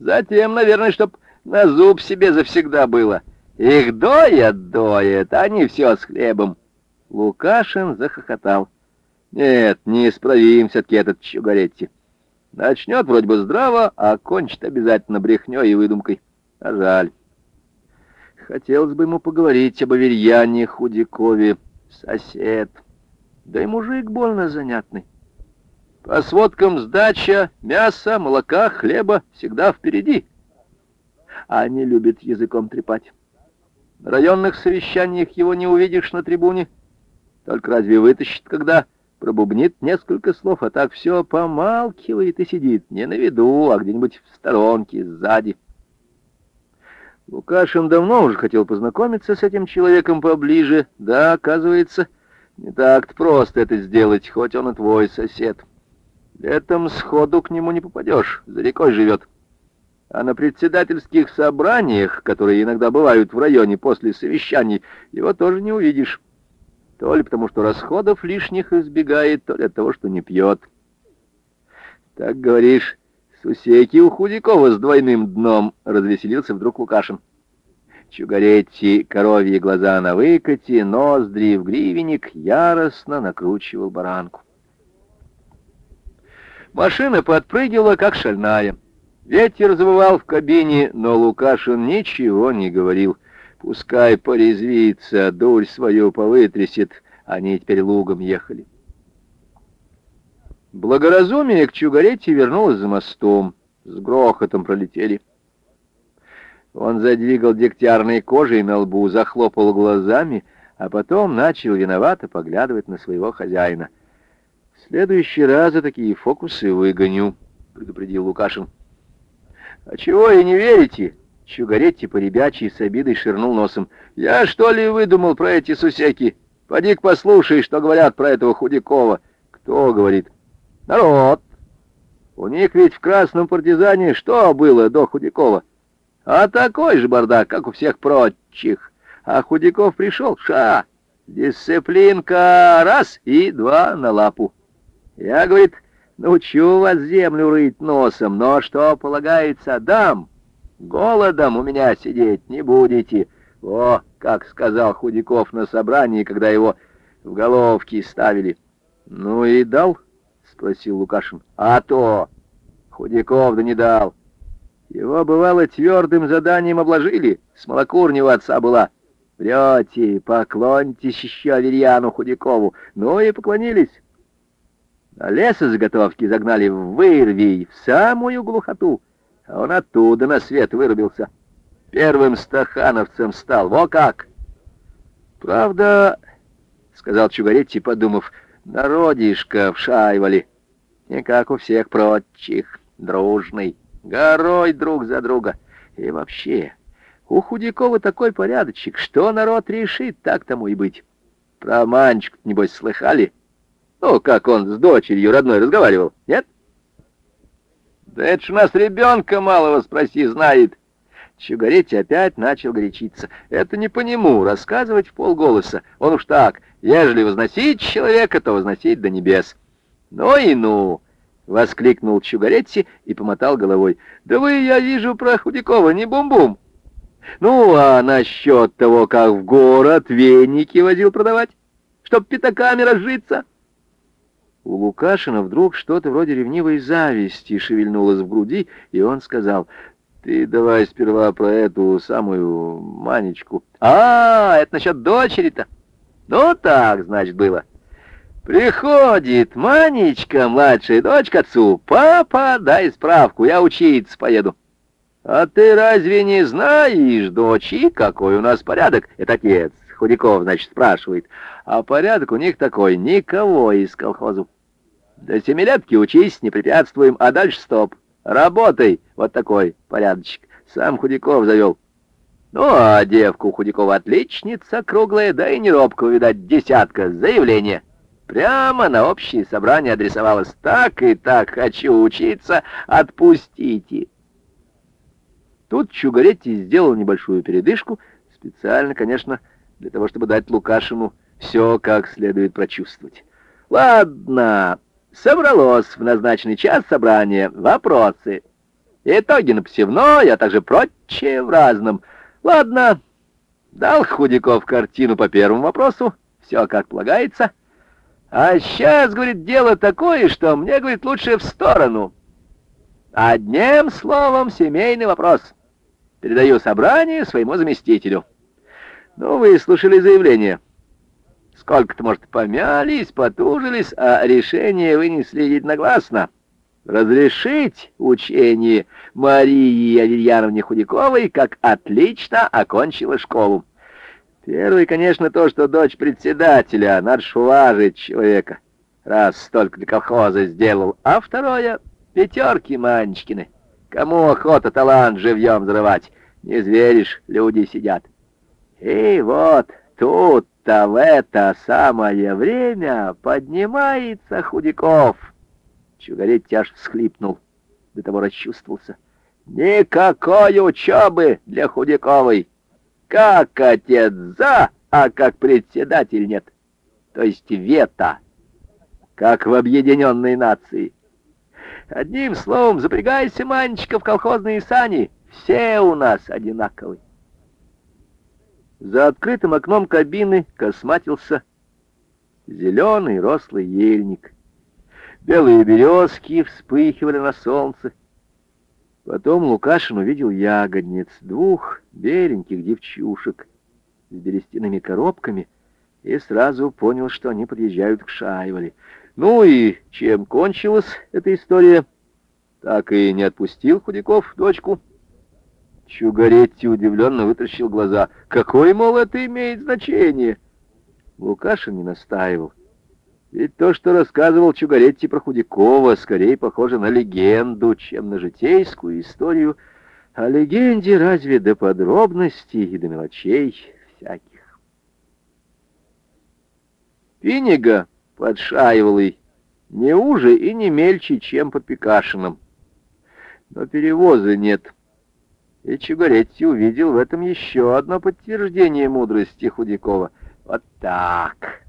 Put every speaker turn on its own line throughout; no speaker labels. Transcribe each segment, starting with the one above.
Затем, наверное, чтоб на зуб себе завсегда было. Их доят, доят, они все с хлебом. Лукашин захохотал. Нет, неисправим все-таки этот Чугаретти. Начнет вроде бы здраво, а кончит обязательно брехней и выдумкой. А жаль. Хотелось бы ему поговорить об Аверьяне Худякове. Сосед. Да и мужик больно занятный. По сводкам сдача, мясо, молока, хлеба всегда впереди. А они любят языком трепать. На районных совещаниях его не увидишь на трибуне. Только разве вытащит, когда пробубнит несколько слов, а так все помалкивает и сидит не на виду, а где-нибудь в сторонке, сзади. Лукашин давно уже хотел познакомиться с этим человеком поближе. Да, оказывается, не так просто это сделать, хоть он и твой сосед. Летом сходу к нему не попадешь, за рекой живет. А на председательских собраниях, которые иногда бывают в районе после совещаний, его тоже не увидишь. То ли потому, что расходов лишних избегает, то ли от того, что не пьет. Так говоришь, сусеки у Худякова с двойным дном, развеселился вдруг Лукашин. Чугаретти, коровьи глаза на выкате, ноздри в гривенник, яростно накручивал баранку. Машина подпрыгивала, как шальная. Ветер завывал в кабине, но Лукашин ничего не говорил — Пускай порезвится, дурь свою повытрясет. Они теперь лугом ехали. Благоразумие к Чугарете вернулось за мостом. С грохотом пролетели. Он задвигал дегтярной кожей на лбу, захлопал глазами, а потом начал виновато поглядывать на своего хозяина. «В следующий раз за такие фокусы выгоню», — предупредил Лукашин. «А чего и не верите?» Чугаретти по ребячьи с обидой ширнул носом. «Я что ли выдумал про эти сусеки? Поди-ка послушай, что говорят про этого Худякова». «Кто говорит?» «Народ. У них ведь в красном партизане что было до Худякова? А такой же бардак, как у всех прочих. А Худяков пришел, ша, дисциплинка, раз и два на лапу. Я, говорит, научу вас землю рыть носом, но что полагается, дам». Голодом у меня сидеть не будете. О, как сказал Худяков на собрании, когда его в головки ставили. Ну и дал? Спросил Лукашин. А то! Худяков да не дал. Его, бывало, твердым заданием обложили. С молокурнего отца была. Врете, поклонитесь еще Аверьяну Худякову. Ну и поклонились. А лесозаготовки загнали в вырви, в самую глухоту а он оттуда на свет вырубился. Первым стахановцем стал. Во как! Правда, — сказал Чугаретти, подумав, — народишко вшаивали. Не как у всех прочих, дружный, горой друг за друга. И вообще, у Худякова такой порядочек, что народ решит, так тому и быть. Про Манчик, небось, слыхали? Ну, как он с дочерью родной разговаривал, нет? — да это ж у нас ребенка малого, спроси, знает. Чугаретти опять начал горячиться. Это не по нему, рассказывать в полголоса. Он уж так, ежели возносить человека, то возносить до небес. Ну и ну! — воскликнул Чугаретти и помотал головой. «Да вы, я вижу, про Худякова не бум-бум. Ну, а насчет того, как в город веники возил продавать, чтоб пятаками разжиться?» У Лукашина вдруг что-то вроде ревнивой зависти шевельнулось в груди, и он сказал, «Ты давай сперва про эту самую Манечку». «А, это насчет дочери-то?» «Ну так, значит, было». «Приходит Манечка, младшая дочь к отцу. Папа, дай справку, я учиться поеду». «А ты разве не знаешь, дочи, какой у нас порядок?» «Это отец, Худяков, значит, спрашивает. А порядок у них такой, никого из колхозов. До семилетки учись, не препятствуем, а дальше стоп. Работай, вот такой порядочек. Сам Худяков завел. Ну, а девка у Худякова отличница, круглая, да и не робкого, видать, десятка, заявление. Прямо на общее собрание адресовалось. Так и так хочу учиться, отпустите. Тут Чугаретти сделал небольшую передышку, специально, конечно, для того, чтобы дать Лукашину все как следует прочувствовать. «Ладно, собралось в назначенный час собрание. Вопросы?» итоги на посевной, а также прочее в разном. Ладно, дал Худяков картину по первому вопросу, все как полагается. А сейчас, говорит, дело такое, что мне, говорит, лучше в сторону. Одним словом, семейный вопрос. Передаю собрание своему заместителю. Ну, вы слушали заявление. Сколько-то, может, помялись, потужились, а решение вынесли единогласно. Разрешить учение Марии Аверьяновне Худяковой, как отлично окончила школу. Первый, конечно, то, что дочь председателя, надо ж уважить человека, раз столько для колхоза сделал. А второе — пятерки Манечкины. Кому охота талант живьем взрывать? Не зверишь, люди сидят. И вот тут-то в это самое время поднимается Худяков. Чугареть аж всхлипнул, до того расчувствовался. Никакой учебы для Худяковой. Как отец за, а как председатель нет. То есть вето, как в объединенной нации. Одним словом, запрягайся, Манечка, в колхозные сани. Все у нас одинаковые. За открытым окном кабины косматился зеленый рослый ельник. Белые березки вспыхивали на солнце. Потом Лукашин увидел ягодниц, двух беленьких девчушек с берестяными коробками, и сразу понял, что они подъезжают к Шаевале. Ну и чем кончилась эта история? Так и не отпустил Худяков дочку. Чугаретти удивленно вытащил глаза. Какое, мол, это имеет значение? Лукашин не настаивал. Ведь то, что рассказывал Чугаретти про Худякова, скорее похоже на легенду, чем на житейскую историю. О легенде разве до подробностей и до мелочей всяких. Пинега под Шаеволой не уже и не мельче, чем под Пикашином. Но перевоза нет. И Чугаретти увидел в этом еще одно подтверждение мудрости Худякова. Вот так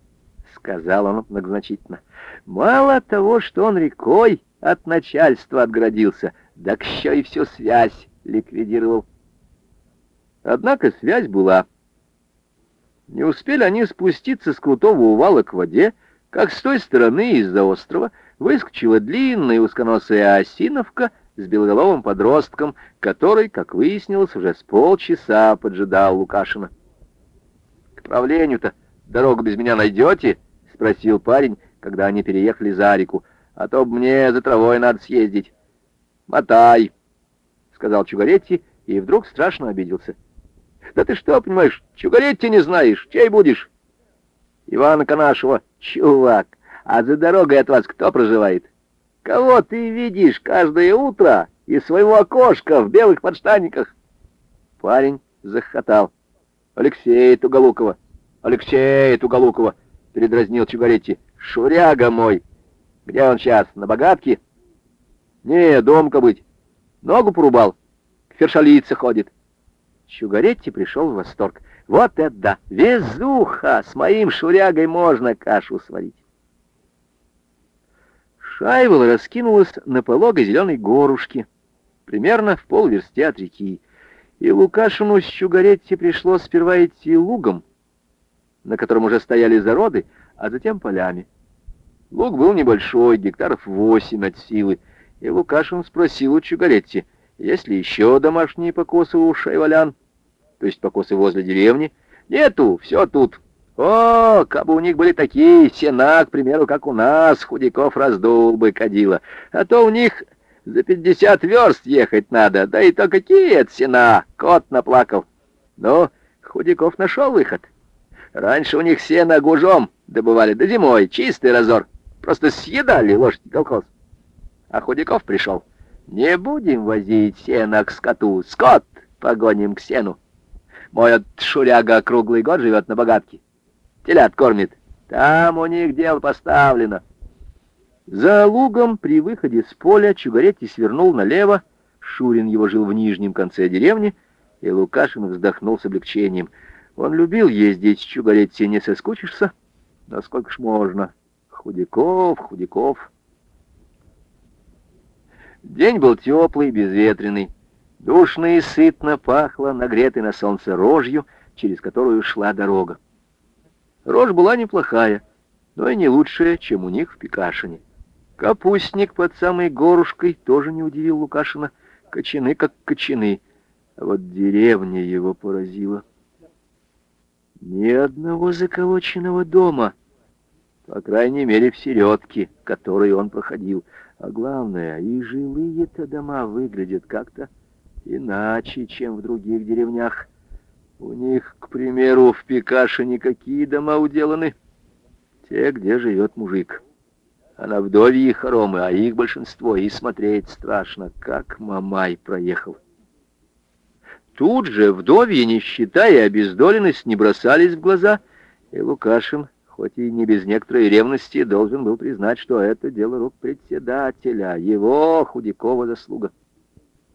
сказал он многозначительно. Мало того, что он рекой от начальства отградился, так еще и всю связь ликвидировал. Однако связь была. Не успели они спуститься с крутого увала к воде, как с той стороны из-за острова выскочила длинная узконосая осиновка с белоголовым подростком, который, как выяснилось, уже с полчаса поджидал Лукашина. «К правлению-то дорогу без меня найдете?» спросил парень, когда они переехали за реку. «А то мне за травой надо съездить». «Мотай», — сказал Чугаретти, и вдруг страшно обиделся. «Да ты что, понимаешь, Чугаретти не знаешь, чей будешь?» «Ивана Канашева, чувак, а за дорогой от вас кто проживает?» «Кого ты видишь каждое утро из своего окошка в белых подштанниках?» Парень захохотал. «Алексей Туголукова! Алексей Туголукова! — передразнил Чугаретти. «Шуряга мой! Где он сейчас, на богатке?» «Не, домка быть. Ногу порубал. К фершалице ходит». Чугаретти пришел в восторг. «Вот это да! Везуха! С моим шурягой можно кашу сварить!» Шайвола раскинулась на пологой зеленой горушке, примерно в полверсте от реки, и Лукашину с Чугаретти пришлось сперва идти лугом, на котором уже стояли зароды, а затем полями. Луг был небольшой, гектаров восемь от силы, и Лукашин спросил у Чугаретти, есть ли еще домашние покосы у шайвалян, то есть покосы возле деревни. Нету, все тут. О, как бы у них были такие сена, к примеру, как у нас, худяков раздул бы кадила. А то у них за пятьдесят верст ехать надо, да и то какие это сена, кот наплакал. Но Худяков нашел выход. Раньше у них сено гужом добывали, да зимой, чистый разор. Просто съедали лошади колхоз. А Худяков пришел. Не будем возить сено к скоту. Скот погоним к сену. Мой от шуряга круглый год живет на богатке. Телят кормит. Там у них дело поставлено. За лугом при выходе с поля Чугаретти свернул налево. Шурин его жил в нижнем конце деревни, и Лукашин вздохнул с облегчением — он любил ездить с Чугаретти, не соскучишься? Насколько ж можно. Худяков, Худяков. День был теплый, безветренный. Душно и сытно пахло нагретой на солнце рожью, через которую шла дорога. Рожь была неплохая, но и не лучшая, чем у них в Пикашине. Капустник под самой горушкой тоже не удивил Лукашина. Кочаны как кочаны. А вот деревня его поразила. Ни одного заколоченного дома, по крайней мере, в середке, который он проходил. А главное, и жилые-то дома выглядят как-то иначе, чем в других деревнях. У них, к примеру, в Пикаше никакие дома уделаны. Те, где живет мужик. А на вдовьи хоромы, а их большинство, и смотреть страшно, как Мамай проехал. Тут же вдовьи, не считая обездоленность, не бросались в глаза, и Лукашин, хоть и не без некоторой ревности, должен был признать, что это дело рук председателя, его Худякова заслуга.